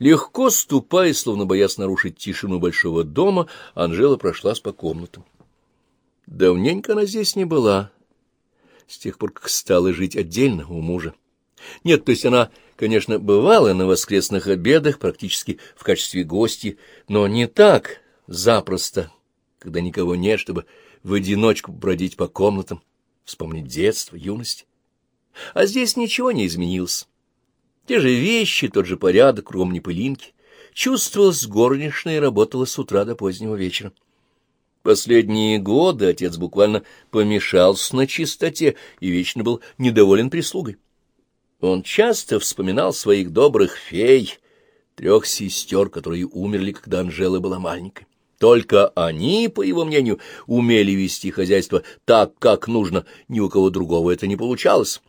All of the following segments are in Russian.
Легко ступая, словно боясь нарушить тишину большого дома, Анжела прошлась по комнатам. Давненько она здесь не была, с тех пор, как стала жить отдельно у мужа. Нет, то есть она, конечно, бывала на воскресных обедах, практически в качестве гости, но не так запросто, когда никого нет, чтобы в одиночку бродить по комнатам, вспомнить детство, юность. А здесь ничего не изменилось. Те же вещи, тот же порядок, кругом не пылинки. Чувствовалось, горничная работала с утра до позднего вечера. Последние годы отец буквально помешался на чистоте и вечно был недоволен прислугой. Он часто вспоминал своих добрых фей, трех сестер, которые умерли, когда Анжела была маленькой. Только они, по его мнению, умели вести хозяйство так, как нужно, ни у кого другого это не получалось.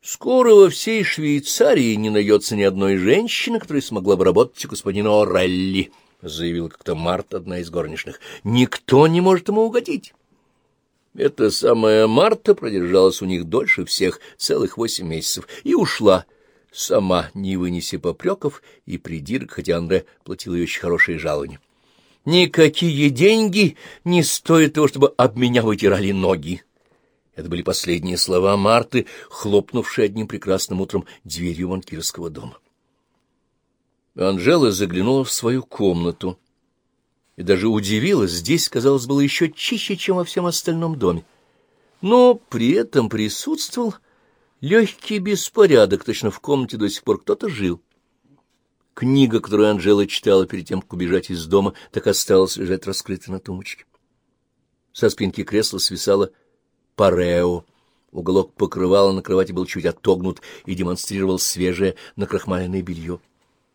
Скоро во всей Швейцарии не найдется ни одной женщины, которая смогла бы работать у господина Орелли, — заявила как-то Марта, одна из горничных. — Никто не может ему угодить. Эта самая Марта продержалась у них дольше всех, целых восемь месяцев, и ушла, сама не вынеся попреков и придирок, хотя Андре платил ей очень хорошие жалования. «Никакие деньги не стоят того, чтобы об меня вытирали ноги», это были последние слова Марты, хлопнувшие одним прекрасным утром дверью банкирского дома. Анжела заглянула в свою комнату и даже удивилась, здесь, казалось, было еще чище, чем во всем остальном доме. Но при этом присутствовал легкий беспорядок, точно в комнате до сих пор кто-то жил. Книга, которую Анжела читала перед тем, как убежать из дома, так осталась лежать раскрытой на тумбочке. Со спинки кресла свисала парео. Уголок покрывала на кровати был чуть отогнут и демонстрировал свежее накрахмаленное белье.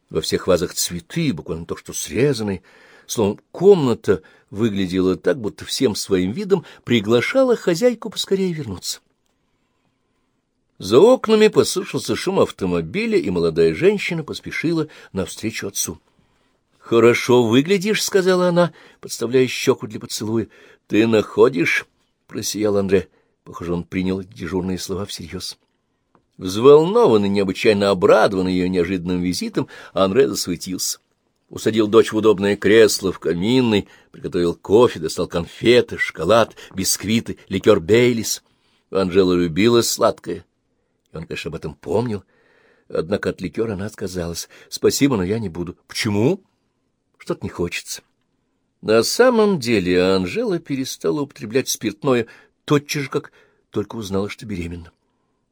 Во всех вазах цветы, буквально то, что срезанные. Словом, комната выглядела так, будто всем своим видом приглашала хозяйку поскорее вернуться. За окнами послышался шум автомобиля, и молодая женщина поспешила навстречу отцу. — Хорошо выглядишь, — сказала она, подставляя щеку для поцелуя. — Ты находишь? — просиял Андре. Похоже, он принял дежурные слова всерьез. Взволнованный, необычайно обрадованный ее неожиданным визитом, Андре засуетился. Усадил дочь в удобное кресло в каминной, приготовил кофе, достал конфеты, шоколад, бисквиты, ликер Бейлис. Анжела любила сладкое, и он, конечно, об этом помнил. Однако от ликера она отказалась. «Спасибо, но я не буду». «Почему?» «Что-то не хочется». На самом деле Анжела перестала употреблять спиртное тотчас же, как только узнала, что беременна.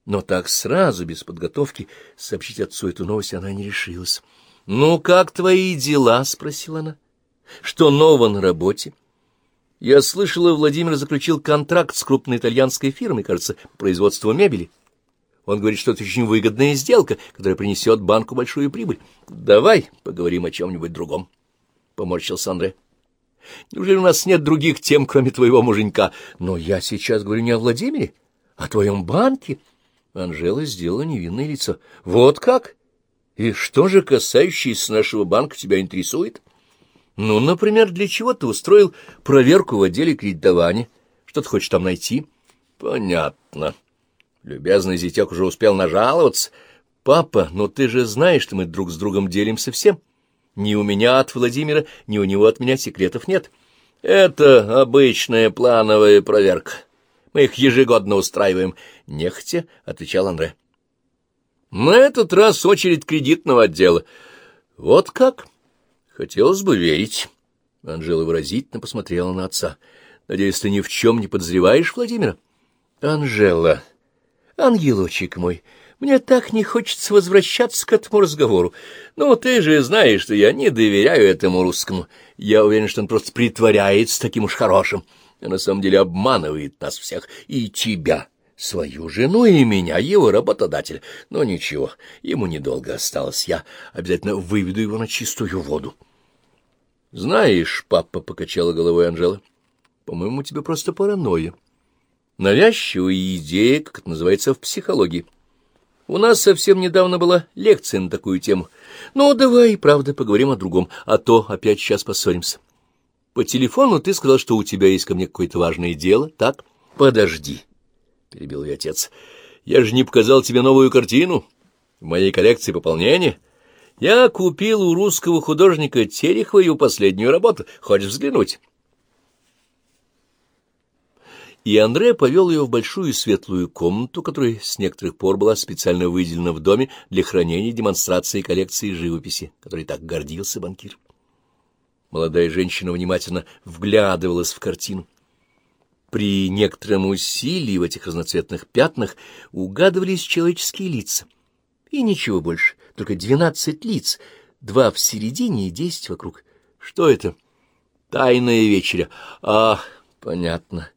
Но так сразу, без подготовки, сообщить отцу эту новость она не решилась. — Ну, как твои дела? — спросила она. — Что нового на работе? Я слышала, Владимир заключил контракт с крупной итальянской фирмой, кажется, по мебели. Он говорит, что это очень выгодная сделка, которая принесет банку большую прибыль. — Давай поговорим о чем-нибудь другом, — поморщился Андре. Неужели у нас нет других тем, кроме твоего муженька? Но я сейчас говорю не о Владимире, а о твоем банке. Анжела сделала невинное лицо. Вот как? И что же, касающееся нашего банка, тебя интересует? Ну, например, для чего ты устроил проверку в отделе кредитования? Что ты хочешь там найти? Понятно. Любезный зятек уже успел нажаловаться. Папа, но ты же знаешь, что мы друг с другом делимся всем. — ни у меня от Владимира, ни у него от меня секретов нет. Это обычная плановая проверка. Мы их ежегодно устраиваем. Нехотя, — отвечал Андре. На этот раз очередь кредитного отдела. Вот как? Хотелось бы верить. Анжела выразительно посмотрела на отца. Надеюсь, ты ни в чем не подозреваешь Владимира? Анжела, ангелочек мой, — мне так не хочется возвращаться к этому разговору. Ну, ты же знаешь, что я не доверяю этому русскому. Я уверен, что он просто притворяется таким уж хорошим, а на самом деле обманывает нас всех и тебя, свою жену и меня, его работодателя. Но ничего, ему недолго осталось. Я обязательно выведу его на чистую воду. — Знаешь, папа, — покачала головой Анжела, — по-моему, тебе просто паранойя. Навязчивая идея, как это называется в психологии. — у нас совсем недавно была лекция на такую тему. Ну, давай, правда, поговорим о другом, а то опять сейчас поссоримся. По телефону ты сказал, что у тебя есть ко мне какое-то важное дело, так? Подожди, — перебил я отец. Я же не показал тебе новую картину в моей коллекции пополнения. Я купил у русского художника Терехова его последнюю работу. Хочешь взглянуть? И Андре повел ее в большую светлую комнату, которая с некоторых пор была специально выделена в доме для хранения демонстрации коллекции живописи, которой так гордился банкир. Молодая женщина внимательно вглядывалась в картину. При некотором усилии в этих разноцветных пятнах угадывались человеческие лица. И ничего больше, только двенадцать лиц, два в середине и десять вокруг. Что это? Тайная вечеря. А, понятно.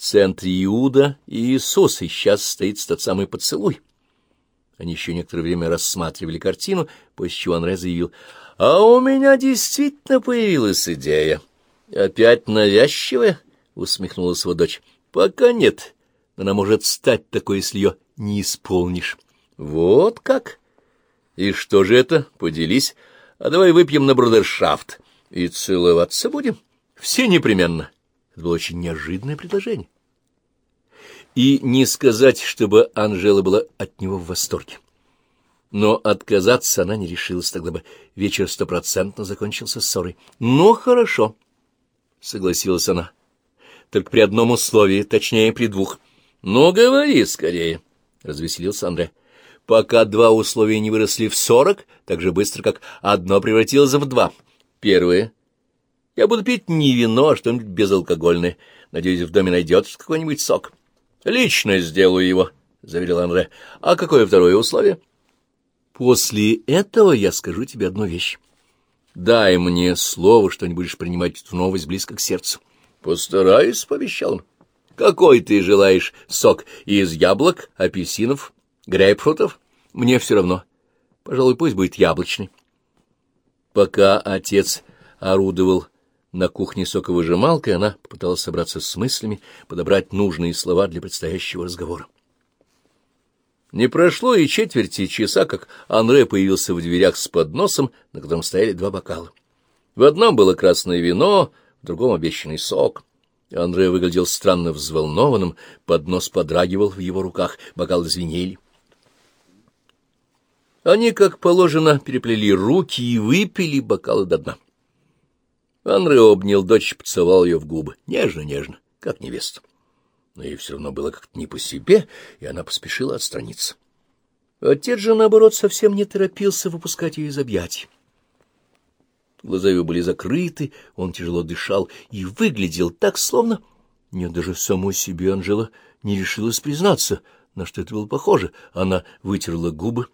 Центре Иуда и Иисус, и сейчас стоит тот самый поцелуй. Они еще некоторое время рассматривали картину, после чего Анре заявил, «А у меня действительно появилась идея. Опять навязчивая?» — усмехнулась его дочь. — Пока нет. Она может стать такой, если ее не исполнишь. — Вот как? И что же это? Поделись. А давай выпьем на брудершафт. И целоваться будем? Все непременно. Это было очень неожиданное предложение. И не сказать, чтобы Анжела была от него в восторге. Но отказаться она не решилась, тогда бы вечер стопроцентно закончился ссорой. — Ну, хорошо, — согласилась она только при одном условии, точнее, при двух. — Ну, говори скорее, — развеселился Андре. — Пока два условия не выросли в сорок, так же быстро, как одно превратилось в два. Первое. Я буду пить не вино, а что-нибудь безалкогольное. Надеюсь, в доме найдется какой-нибудь сок. — Лично сделаю его, — заверил Андре. — А какое второе условие? — После этого я скажу тебе одну вещь. Дай мне слово, что не будешь принимать эту новость близко к сердцу. — Постараюсь, — пообещал он. — Какой ты желаешь сок? Из яблок, апельсинов, грейпфрутов? Мне все равно. Пожалуй, пусть будет яблочный. Пока отец орудовал на кухне соковыжималкой, она попыталась собраться с мыслями, подобрать нужные слова для предстоящего разговора. Не прошло и четверти часа, как Анре появился в дверях с подносом, на котором стояли два бокала. В одном было красное вино, в другом обещанный сок. Андрей выглядел странно взволнованным, поднос подрагивал в его руках, бокалы звенели. Они, как положено, переплели руки и выпили бокалы до дна. Андрей обнял дочь, поцеловал ее в губы, нежно-нежно, как невесту. Но ей все равно было как-то не по себе, и она поспешила отстраниться. Отец же, наоборот, совсем не торопился выпускать ее из объятий. Глаза его были закрыты, он тяжело дышал и выглядел так, словно... Нет, даже самой себе Анжела не решилась признаться, на что это было похоже. Она вытерла губы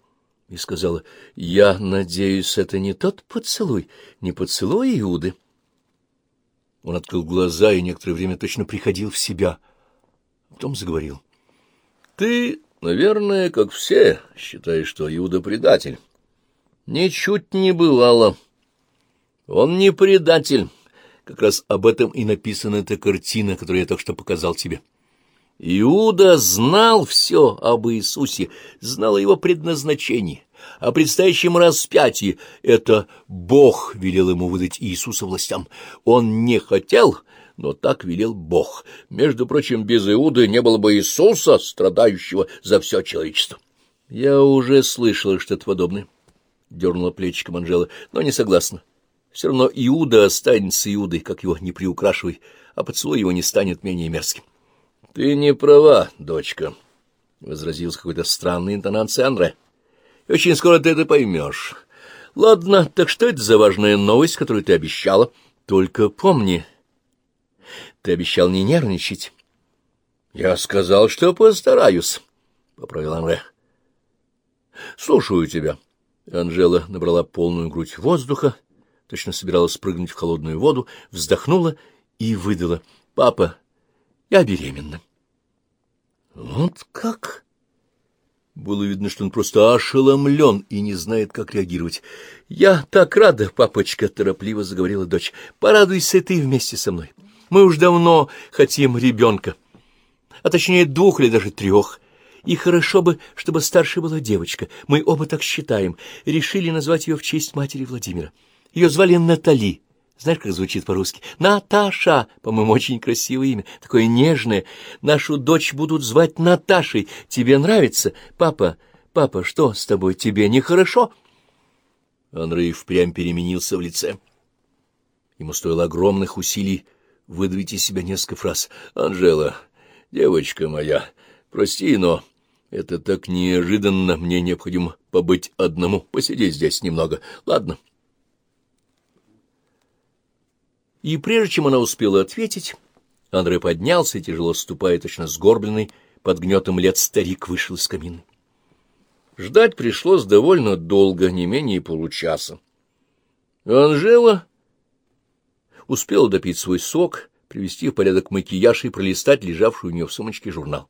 и сказала, «Я надеюсь, это не тот поцелуй, не поцелуй Иуды». Он открыл глаза и некоторое время точно приходил в себя. Потом заговорил. «Ты, наверное, как все, считаешь, что Иуда предатель. Ничуть не бывало». Он не предатель. Как раз об этом и написана эта картина, которую я только что показал тебе. Иуда знал все об Иисусе, знал о его предназначении, о предстоящем распятии. Это Бог велел ему выдать Иисуса властям. Он не хотел, но так велел Бог. Между прочим, без Иуды не было бы Иисуса, страдающего за все человечество. Я уже слышала что-то подобное, — дернула плечиком Анжела, — но не согласна. Все равно Иуда останется Иудой, как его не приукрашивай, а поцелуй его не станет менее мерзким. — Ты не права, дочка, — возразил с какой-то странной интонацией Андре. — Очень скоро ты это поймешь. Ладно, так что это за важная новость, которую ты обещала? Только помни, ты обещал не нервничать. — Я сказал, что постараюсь, — поправил Андре. — Слушаю тебя. Анжела набрала полную грудь воздуха точно собиралась прыгнуть в холодную воду, вздохнула и выдала. — Папа, я беременна. — Вот как? Было видно, что он просто ошеломлен и не знает, как реагировать. — Я так рада, папочка, — торопливо заговорила дочь. — Порадуйся ты вместе со мной. Мы уж давно хотим ребенка, а точнее двух или даже трех. И хорошо бы, чтобы старшей была девочка. Мы оба так считаем. Решили назвать ее в честь матери Владимира. Ее звали Натали. Знаешь, как звучит по-русски? Наташа. По-моему, очень красивое имя. Такое нежное. Нашу дочь будут звать Наташей. Тебе нравится? Папа, папа, что с тобой? Тебе нехорошо? Андрей впрямь переменился в лице. Ему стоило огромных усилий выдавить из себя несколько фраз. «Анжела, девочка моя, прости, но это так неожиданно. Мне необходимо побыть одному, посидеть здесь немного. Ладно?» И прежде чем она успела ответить, Андрей поднялся и, тяжело ступая, точно сгорбленный, под гнетом лет старик вышел из камины. Ждать пришлось довольно долго, не менее получаса. Анжела успела допить свой сок, привести в порядок макияж и пролистать лежавший у нее в сумочке журнал.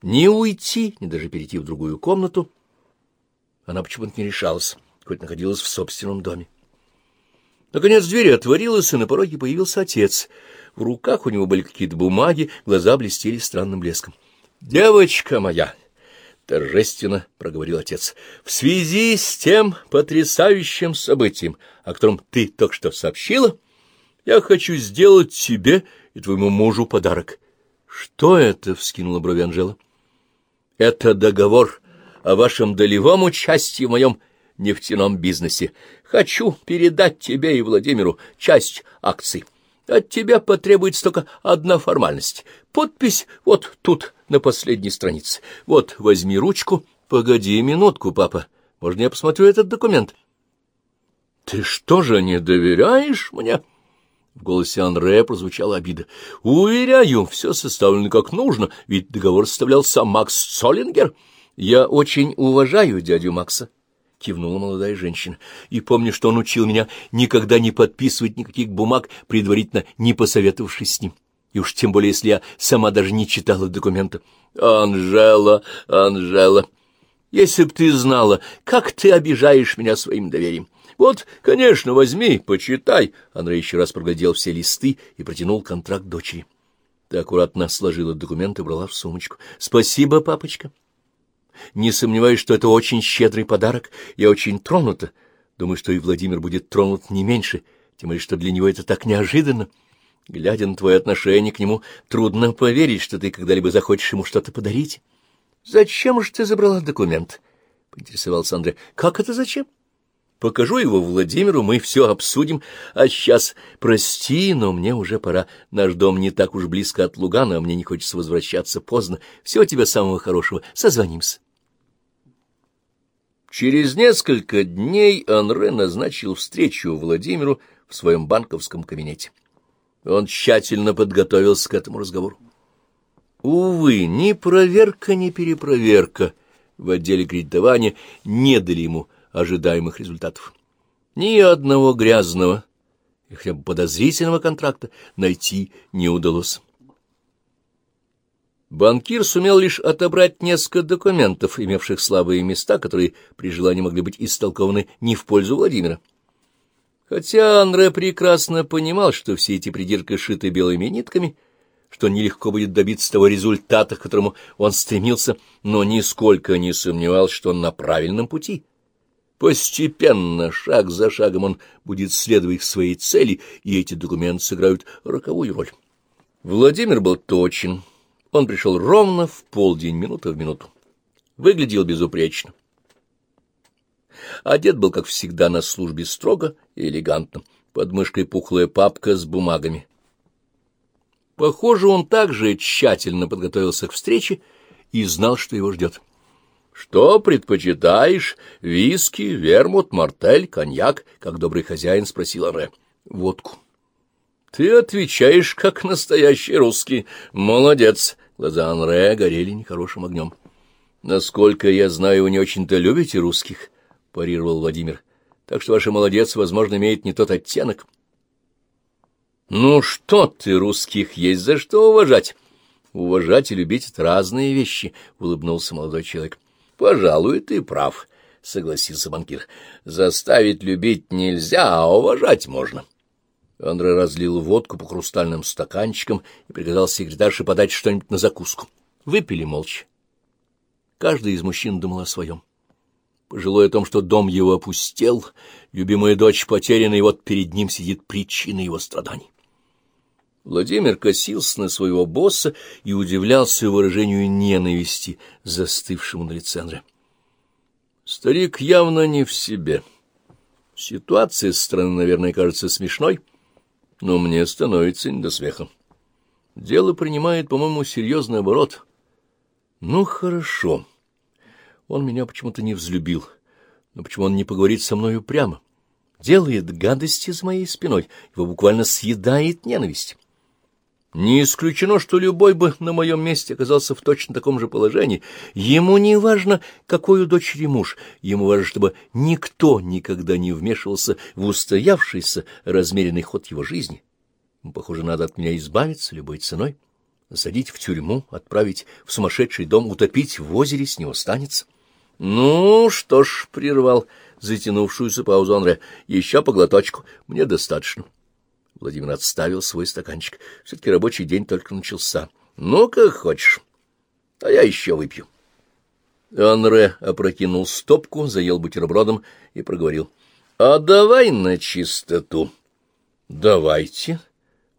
Не уйти, ни даже перейти в другую комнату она почему-то не решалась, хоть находилась в собственном доме. Наконец дверь отворилась, и на пороге появился отец. В руках у него были какие-то бумаги, глаза блестели странным блеском. — Девочка моя! — торжественно проговорил отец. — В связи с тем потрясающим событием, о котором ты только что сообщила, я хочу сделать тебе и твоему мужу подарок. — Что это? — вскинула брови Анжела. — Это договор о вашем долевом участии в моем нефтяном бизнесе. Хочу передать тебе и Владимиру часть акций. От тебя потребуется только одна формальность. Подпись вот тут, на последней странице. Вот, возьми ручку. Погоди минутку, папа. Можно я посмотрю этот документ? — Ты что же, не доверяешь мне? В голосе Анре прозвучала обида. — Уверяю, все составлено как нужно, ведь договор составлял сам Макс Цоллингер. Я очень уважаю дядю Макса. — кивнула молодая женщина. И помню, что он учил меня никогда не подписывать никаких бумаг, предварительно не посоветовавшись с ним. И уж тем более, если я сама даже не читала документа. Анжела, Анжела, если б ты знала, как ты обижаешь меня своим доверием. Вот, конечно, возьми, почитай. Андрей еще раз проглядел все листы и протянул контракт дочери. Ты аккуратно сложила документ и брала в сумочку. Спасибо, папочка. Не сомневаюсь, что это очень щедрый подарок. Я очень тронута. Думаю, что и Владимир будет тронут не меньше, тем более, что для него это так неожиданно. Глядя на твое отношение к нему, трудно поверить, что ты когда-либо захочешь ему что-то подарить. — Зачем же ты забрала документ? — поинтересовался Андрей. — Как это зачем? — Покажу его Владимиру, мы все обсудим. А сейчас, прости, но мне уже пора. Наш дом не так уж близко от Лугана, а мне не хочется возвращаться поздно. Всего тебя самого хорошего. Созвонимся. Через несколько дней Анре назначил встречу Владимиру в своем банковском кабинете. Он тщательно подготовился к этому разговору. Увы, ни проверка, ни перепроверка в отделе кредитования не дали ему ожидаемых результатов. Ни одного грязного хотя бы подозрительного контракта найти не удалось. Банкир сумел лишь отобрать несколько документов, имевших слабые места, которые при желании могли быть истолкованы не в пользу Владимира. Хотя Андре прекрасно понимал, что все эти придирки шиты белыми нитками, что нелегко будет добиться того результата, к которому он стремился, но нисколько не сомневался, что он на правильном пути. Постепенно, шаг за шагом, он будет следовать своей цели, и эти документы сыграют роковую роль. Владимир был точен, он пришел ровно в полдень, минута в минуту. Выглядел безупречно. Одет был, как всегда, на службе строго и элегантно. Под мышкой пухлая папка с бумагами. Похоже, он также тщательно подготовился к встрече и знал, что его ждет. — Что предпочитаешь? Виски, вермут, мартель, коньяк? — как добрый хозяин спросил Анре. — Водку. — Ты отвечаешь, как настоящий русский. Молодец. Глаза Анре горели нехорошим огнем. — Насколько я знаю, вы не очень-то любите русских, — парировал Владимир. — Так что ваш молодец, возможно, имеет не тот оттенок. — Ну что ты, русских, есть за что уважать. Уважать и любить — это разные вещи, — улыбнулся молодой человек. — Пожалуй, ты прав, — согласился банкир. — Заставить любить нельзя, а уважать можно. — Андре разлил водку по хрустальным стаканчикам и приказал секретарше подать что-нибудь на закуску. Выпили молча. Каждый из мужчин думал о своем. Пожилой о том, что дом его опустел, любимая дочь потеряна, и вот перед ним сидит причина его страданий. Владимир косился на своего босса и удивлялся выражению ненависти, застывшему на лице Андре. Старик явно не в себе. Ситуация стороны, наверное, кажется смешной, но мне становится не до смеха. Дело принимает, по-моему, серьезный оборот. Ну, хорошо. Он меня почему-то не взлюбил. Но почему он не поговорит со мною прямо? Делает гадости за моей спиной, его буквально съедает ненависть. Не исключено, что любой бы на моем месте оказался в точно таком же положении. Ему не важно, какой у дочери муж, ему важно, чтобы никто никогда не вмешивался в устоявшийся размеренный ход его жизни. Похоже, надо от меня избавиться любой ценой, засадить в тюрьму, отправить в сумасшедший дом, утопить в озере, с него станется. — Ну, что ж, — прервал затянувшуюся паузу Андре, — еще по глоточку, мне достаточно. — Владимир отставил свой стаканчик. Все-таки рабочий день только начался. Ну, как хочешь. А я еще выпью. Анре опрокинул стопку, заел бутербродом и проговорил. — А давай на чистоту. — Давайте.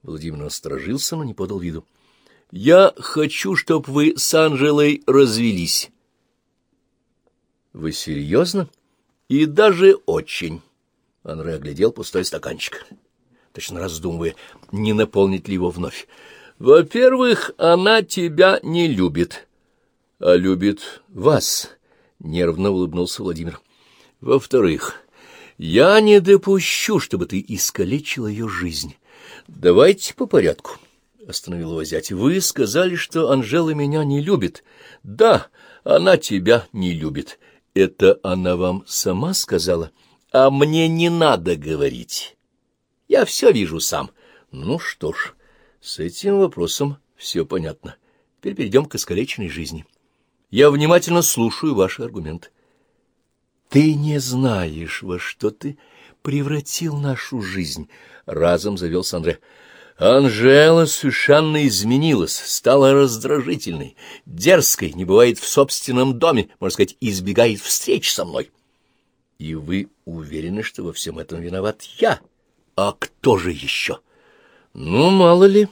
Владимир насторожился, но не подал виду. — Я хочу, чтобы вы с Анжелой развелись. — Вы серьезно? — И даже очень. Анре оглядел пустой стаканчик точно раздумывая, не наполнить ли его вновь. «Во-первых, она тебя не любит, а любит вас», — нервно улыбнулся Владимир. «Во-вторых, я не допущу, чтобы ты искалечила ее жизнь. Давайте по порядку». — остановил его зять. — Вы сказали, что Анжела меня не любит. — Да, она тебя не любит. Это она вам сама сказала? А мне не надо говорить. Я все вижу сам. Ну что ж, с этим вопросом все понятно. Теперь перейдем к искалеченной жизни. Я внимательно слушаю ваши аргументы. Ты не знаешь, во что ты превратил нашу жизнь, — разом завелся Андре. Анжела совершенно изменилась, стала раздражительной, дерзкой, не бывает в собственном доме, можно сказать, избегает встреч со мной. И вы уверены, что во всем этом виноват я? — а кто же еще? Ну, мало ли.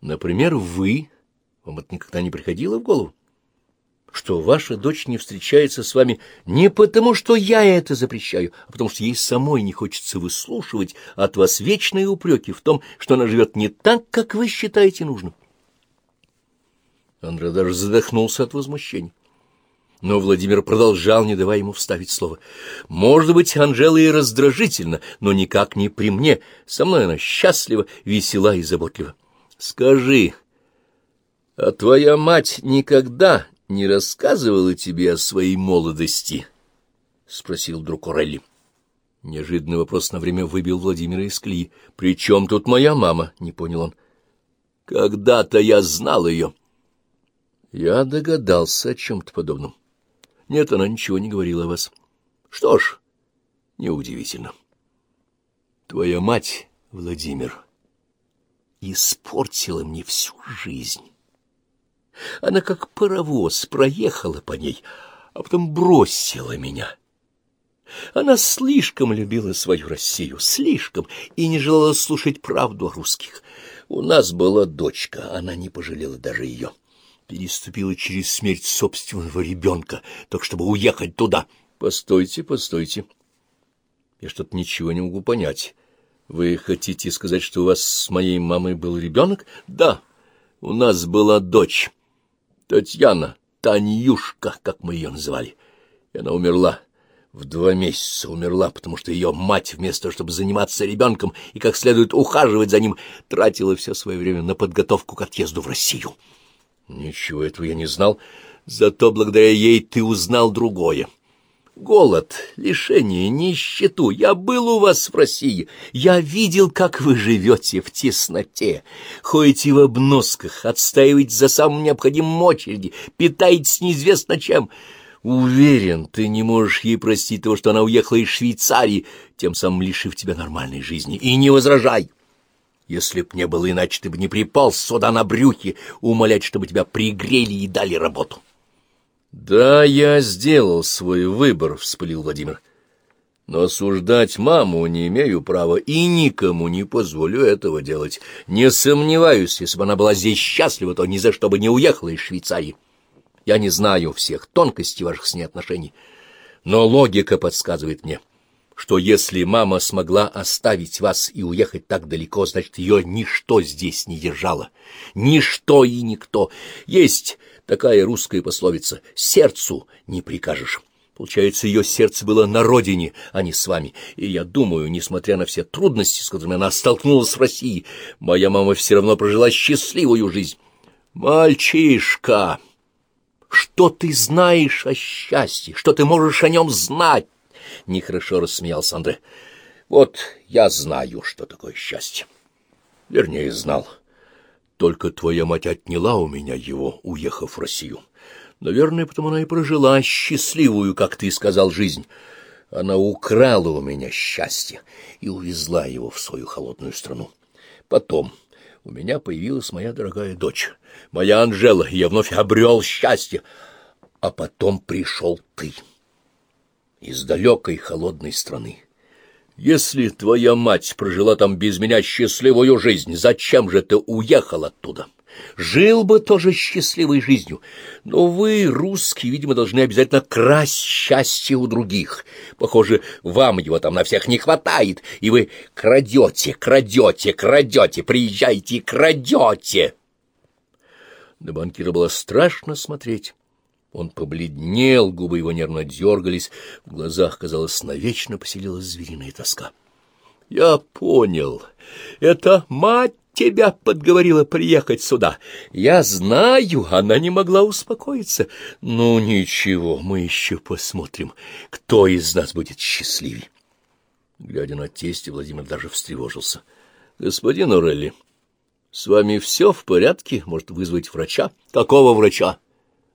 Например, вы. Вам это никогда не приходило в голову? Что ваша дочь не встречается с вами не потому, что я это запрещаю, а потому что ей самой не хочется выслушивать от вас вечные упреки в том, что она живет не так, как вы считаете нужным. Андрей даже задохнулся от возмущения. Но Владимир продолжал, не давая ему вставить слово. «Может быть, Анжела и раздражительна, но никак не при мне. Со мной она счастлива, весела и заботлива. Скажи, а твоя мать никогда не рассказывала тебе о своей молодости?» — спросил вдруг Орелли. Неожиданный вопрос на время выбил Владимира из колеи. «При чем тут моя мама?» — не понял он. «Когда-то я знал ее». Я догадался о чем-то подобном. Нет, она ничего не говорила о вас. Что ж, неудивительно. Твоя мать, Владимир, испортила мне всю жизнь. Она как паровоз проехала по ней, а потом бросила меня. Она слишком любила свою Россию, слишком, и не желала слушать правду о русских. У нас была дочка, она не пожалела даже ее переступила через смерть собственного ребенка, только чтобы уехать туда. Постойте, постойте. Я что-то ничего не могу понять. Вы хотите сказать, что у вас с моей мамой был ребенок? Да, у нас была дочь. Татьяна, Танюшка, как мы ее называли. И она умерла. В два месяца умерла, потому что ее мать, вместо того, чтобы заниматься ребенком и как следует ухаживать за ним, тратила все свое время на подготовку к отъезду в Россию. Ничего этого я не знал, зато благодаря ей ты узнал другое. Голод, лишение, нищету. Я был у вас в России. Я видел, как вы живете в тесноте. Ходите в обносках, отстаиваете за самым необходимым очереди, питаетесь неизвестно чем. Уверен, ты не можешь ей простить того, что она уехала из Швейцарии, тем самым лишив тебя нормальной жизни. И не возражай. Если б не было иначе, ты бы не припал сюда на брюхе умолять, чтобы тебя пригрели и дали работу. — Да, я сделал свой выбор, — вспылил Владимир. — Но осуждать маму не имею права и никому не позволю этого делать. Не сомневаюсь, если бы она была здесь счастлива, то ни за что бы не уехала из Швейцарии. Я не знаю всех тонкостей ваших с ней отношений, но логика подсказывает мне — что если мама смогла оставить вас и уехать так далеко, значит, ее ничто здесь не держало. Ничто и никто. Есть такая русская пословица «сердцу не прикажешь». Получается, ее сердце было на родине, а не с вами. И я думаю, несмотря на все трудности, с которыми она столкнулась в России, моя мама все равно прожила счастливую жизнь. Мальчишка, что ты знаешь о счастье? Что ты можешь о нем знать? Нехорошо рассмеялся Андре. Вот я знаю, что такое счастье. Вернее, знал. Только твоя мать отняла у меня его, уехав в Россию. Наверное, потому она и прожила счастливую, как ты сказал, жизнь. Она украла у меня счастье и увезла его в свою холодную страну. Потом у меня появилась моя дорогая дочь, моя Анжела, и я вновь обрел счастье. А потом пришел ты из далекой холодной страны. Если твоя мать прожила там без меня счастливую жизнь, зачем же ты уехал оттуда? Жил бы тоже счастливой жизнью. Но вы, русские, видимо, должны обязательно красть счастье у других. Похоже, вам его там на всех не хватает, и вы крадете, крадете, крадете, приезжайте и крадете. На банкира было страшно смотреть. Он побледнел, губы его нервно дергались, в глазах, казалось, навечно поселилась звериная тоска. — Я понял. Это мать тебя подговорила приехать сюда. Я знаю, она не могла успокоиться. Ну, ничего, мы еще посмотрим, кто из нас будет счастливее. Глядя на тесте, Владимир даже встревожился. — Господин Орелли, с вами все в порядке? Может, вызвать врача? — Какого врача? —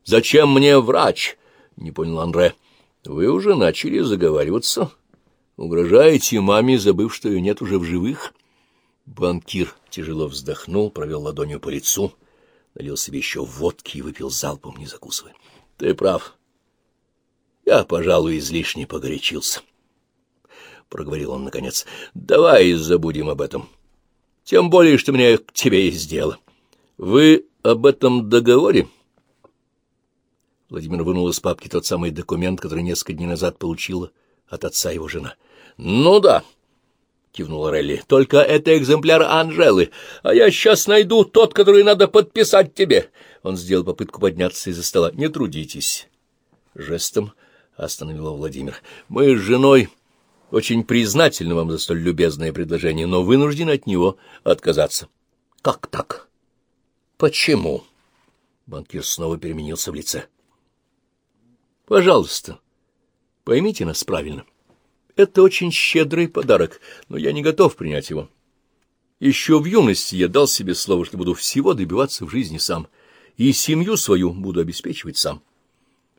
Зачем мне врач? — не понял Андре. — Вы уже начали заговариваться. Угрожаете маме, забыв, что ее нет уже в живых? Банкир тяжело вздохнул, провел ладонью по лицу, налил себе еще водки и выпил залпом, не закусывая. — Ты прав. Я, пожалуй, излишне погорячился. — проговорил он наконец. — Давай забудем об этом. Тем более, что мне к тебе есть дело. Вы об этом договоре? — Владимир вынул из папки тот самый документ, который несколько дней назад получила от отца его жена. — Ну да, — кивнула Релли, — только это экземпляр Анжелы, а я сейчас найду тот, который надо подписать тебе. Он сделал попытку подняться из-за стола. — Не трудитесь. Жестом остановила Владимир. — Мы с женой очень признательны вам за столь любезное предложение, но вынуждены от него отказаться. — Как так? — Почему? Банкир снова переменился в лице. — Пожалуйста, поймите нас правильно. Это очень щедрый подарок, но я не готов принять его. Еще в юности я дал себе слово, что буду всего добиваться в жизни сам, и семью свою буду обеспечивать сам.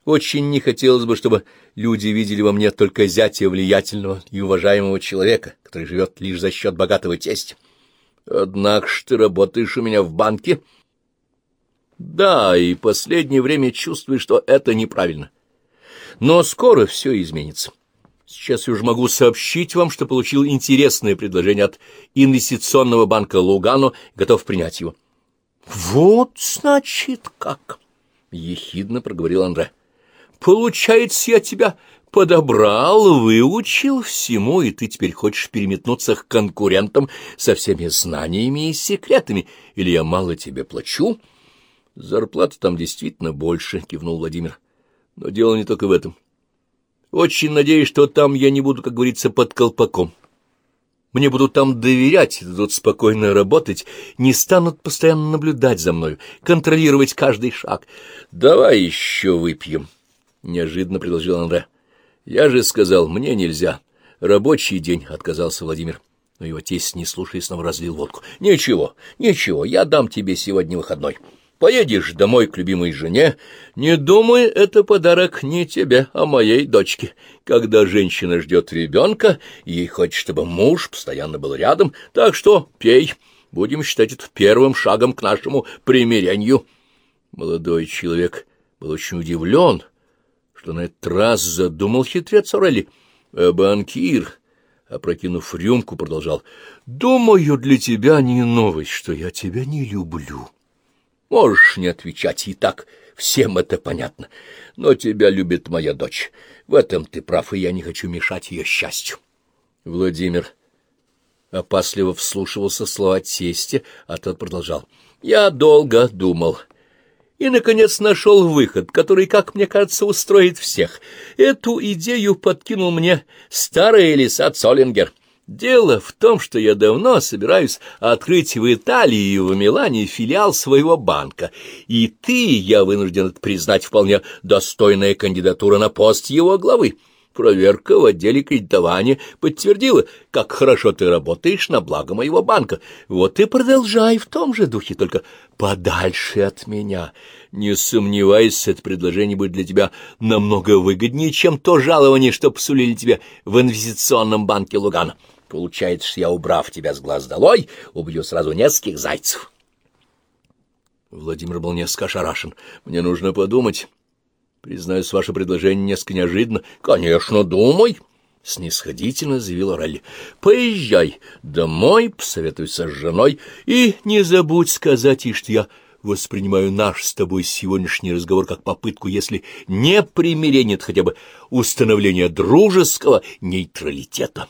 Очень не хотелось бы, чтобы люди видели во мне только зятя влиятельного и уважаемого человека, который живет лишь за счет богатого тестя. Однако ж ты работаешь у меня в банке. Да, и последнее время чувствую, что это неправильно. Но скоро все изменится. Сейчас я уже могу сообщить вам, что получил интересное предложение от инвестиционного банка Лугано готов принять его. — Вот, значит, как! — ехидно проговорил Андре. — Получается, я тебя подобрал, выучил всему, и ты теперь хочешь переметнуться к конкурентам со всеми знаниями и секретами, или я мало тебе плачу? — Зарплата там действительно больше, — кивнул Владимир. Но дело не только в этом. Очень надеюсь, что там я не буду, как говорится, под колпаком. Мне будут там доверять, тут спокойно работать, не станут постоянно наблюдать за мной, контролировать каждый шаг. Давай еще выпьем, — неожиданно предложил Андре. Я же сказал, мне нельзя. Рабочий день, — отказался Владимир. Но его тесть, не слушая, снова разлил водку. Ничего, ничего, я дам тебе сегодня выходной. Поедешь домой к любимой жене. Не думай, это подарок не тебе, а моей дочке. Когда женщина ждет ребенка, ей хочет, чтобы муж постоянно был рядом, так что пей. Будем считать это первым шагом к нашему примирению. Молодой человек был очень удивлен, что на этот раз задумал хитрец Орелли. А банкир, опрокинув рюмку, продолжал. — Думаю, для тебя не новость, что я тебя не люблю. — Можешь не отвечать, и так всем это понятно. Но тебя любит моя дочь. В этом ты прав, и я не хочу мешать ее счастью. Владимир опасливо вслушивался в слова тестя, а тот продолжал. «Я долго думал» и, наконец, нашел выход, который, как мне кажется, устроит всех. Эту идею подкинул мне старый Элисат Солингер. Дело в том, что я давно собираюсь открыть в Италии и в Милане филиал своего банка, и ты, я вынужден признать, вполне достойная кандидатура на пост его главы. Проверка в отделе кредитования подтвердила, как хорошо ты работаешь на благо моего банка. Вот и продолжай в том же духе, только подальше от меня. Не сомневайся, это предложение будет для тебя намного выгоднее, чем то жалование, что посулили тебе в инвестиционном банке Лугана. Получается, что я, убрав тебя с глаз долой, убью сразу нескольких зайцев. Владимир был несколько ошарашен. Мне нужно подумать. Признаюсь, ваше предложение несколько неожиданно. — Конечно, думай, — снисходительно заявила Ралли. — Поезжай домой, посоветуйся с женой, и не забудь сказать ей, что я воспринимаю наш с тобой сегодняшний разговор как попытку, если не примирения, то хотя бы установления дружеского нейтралитета.